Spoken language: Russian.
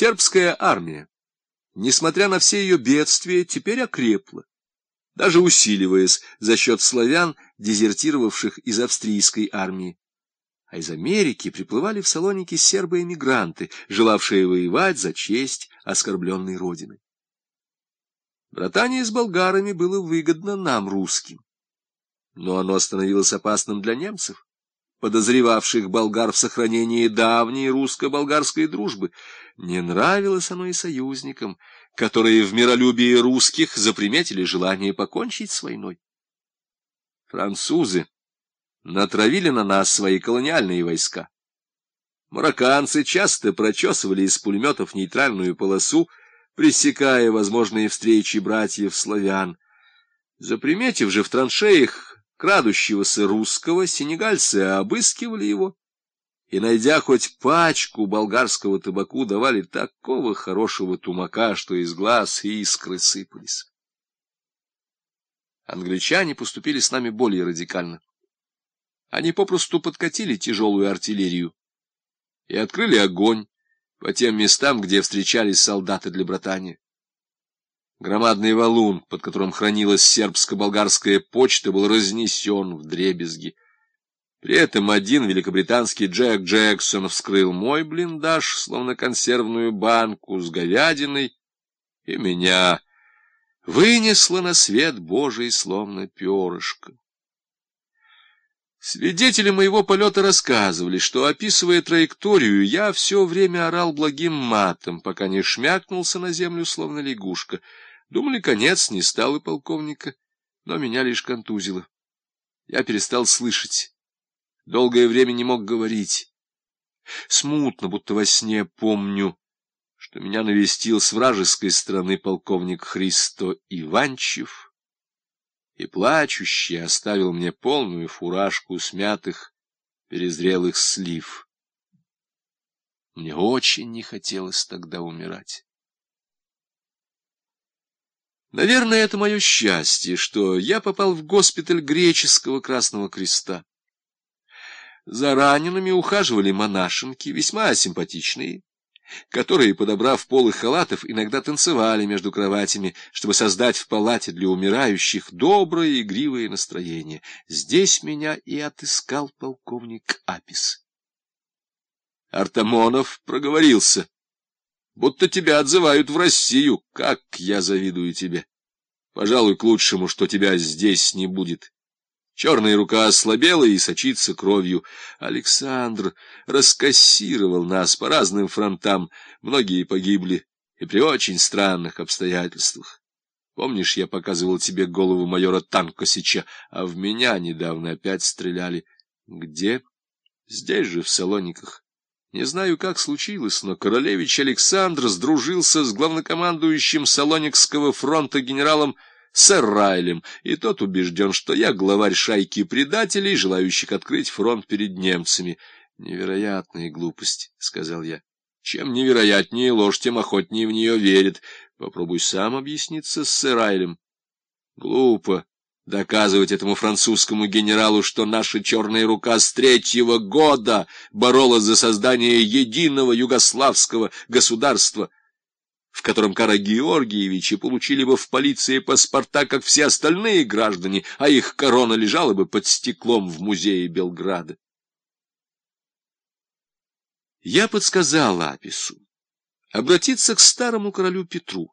Сербская армия, несмотря на все ее бедствия, теперь окрепла, даже усиливаясь за счет славян, дезертировавших из австрийской армии. А из Америки приплывали в Салоники сербы-эмигранты, желавшие воевать за честь оскорбленной родины. Братание с болгарами было выгодно нам, русским, но оно становилось опасным для немцев подозревавших болгар в сохранении давней русско-болгарской дружбы. Не нравилось оно и союзникам, которые в миролюбии русских заприметили желание покончить с войной. Французы натравили на нас свои колониальные войска. Марокканцы часто прочесывали из пулеметов нейтральную полосу, пресекая возможные встречи братьев-славян. Заприметив же в траншеях крадущегося русского, сенегальцы обыскивали его, и, найдя хоть пачку болгарского табаку, давали такого хорошего тумака, что из глаз искры сыпались. Англичане поступили с нами более радикально. Они попросту подкатили тяжелую артиллерию и открыли огонь по тем местам, где встречались солдаты для братания. Громадный валун, под которым хранилась сербско-болгарская почта, был разнесен в дребезги. При этом один великобританский Джек Джексон вскрыл мой блиндаж, словно консервную банку с говядиной, и меня вынесло на свет Божий, словно перышко. Свидетели моего полета рассказывали, что, описывая траекторию, я все время орал благим матом, пока не шмякнулся на землю, словно лягушка — Думали, конец, не стал и полковника, но меня лишь контузило. Я перестал слышать. Долгое время не мог говорить. Смутно, будто во сне помню, что меня навестил с вражеской стороны полковник Христо Иванчев и плачущий оставил мне полную фуражку смятых, перезрелых слив. Мне очень не хотелось тогда умирать. Наверное, это мое счастье, что я попал в госпиталь греческого Красного Креста. За ранеными ухаживали монашенки, весьма симпатичные, которые, подобрав полы халатов, иногда танцевали между кроватями, чтобы создать в палате для умирающих доброе игривое настроение. Здесь меня и отыскал полковник Апис. Артамонов проговорился будто тебя отзывают в Россию. Как я завидую тебе! Пожалуй, к лучшему, что тебя здесь не будет. Черная рука ослабела и сочится кровью. Александр раскассировал нас по разным фронтам. Многие погибли, и при очень странных обстоятельствах. Помнишь, я показывал тебе голову майора Танкосича, а в меня недавно опять стреляли. Где? Здесь же, в Салониках. Не знаю, как случилось, но королевич Александр сдружился с главнокомандующим Салоникского фронта генералом сэр Райлем, и тот убежден, что я главарь шайки предателей, желающих открыть фронт перед немцами. Невероятная глупость, — сказал я. Чем невероятнее ложь, тем охотнее в нее верит. Попробуй сам объясниться с сэр Райлем. Глупо, доказывать этому французскому генералу, что наша черная рука с третьего года боролась за создание единого югославского государства, в котором Кара Георгиевичи получили бы в полиции паспорта, как все остальные граждане, а их корона лежала бы под стеклом в музее Белграда. Я подсказал Апису обратиться к старому королю Петру.